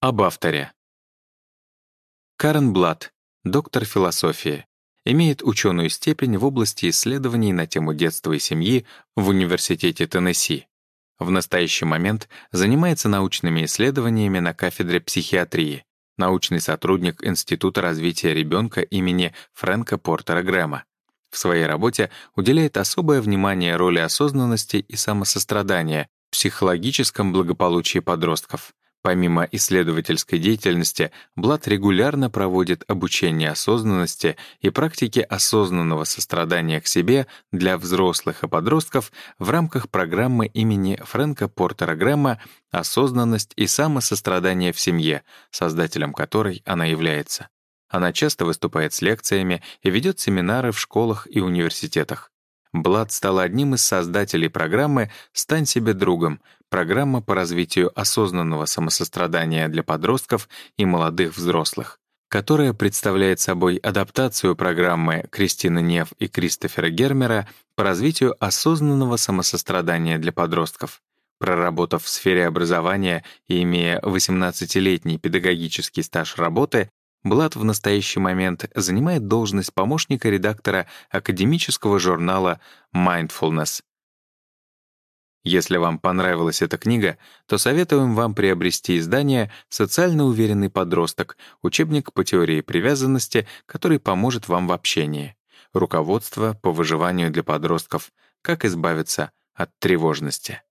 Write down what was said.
Об авторе. Карен Блад, доктор философии, имеет ученую степень в области исследований на тему детства и семьи в Университете Теннесси. В настоящий момент занимается научными исследованиями на кафедре психиатрии, научный сотрудник Института развития ребенка имени Фрэнка Портера Грэма. В своей работе уделяет особое внимание роли осознанности и самосострадания в психологическом благополучии подростков. Помимо исследовательской деятельности, Блад регулярно проводит обучение осознанности и практики осознанного сострадания к себе для взрослых и подростков в рамках программы имени Фрэнка Портера Грэма «Осознанность и самосострадание в семье», создателем которой она является. Она часто выступает с лекциями и ведет семинары в школах и университетах. Блад стала одним из создателей программы «Стань себе другом», программа по развитию осознанного самосострадания для подростков и молодых взрослых, которая представляет собой адаптацию программы Кристины Нев и Кристофера Гермера по развитию осознанного самосострадания для подростков. Проработав в сфере образования и имея 18-летний педагогический стаж работы, Блад в настоящий момент занимает должность помощника редактора академического журнала Mindfulness. Если вам понравилась эта книга, то советуем вам приобрести издание «Социально уверенный подросток», учебник по теории привязанности, который поможет вам в общении. Руководство по выживанию для подростков. Как избавиться от тревожности.